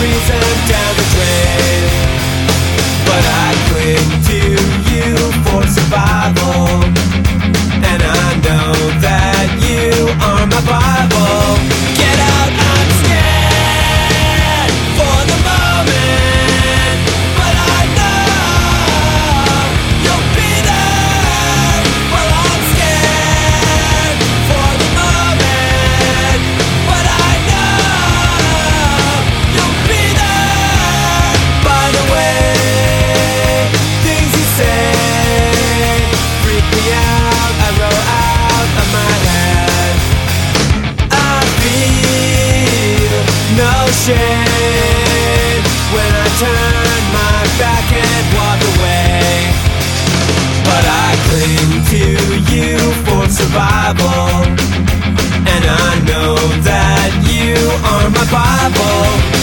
reason. Shame when I turn my back and walk away. But I cling to you for survival. And I know that you are my Bible.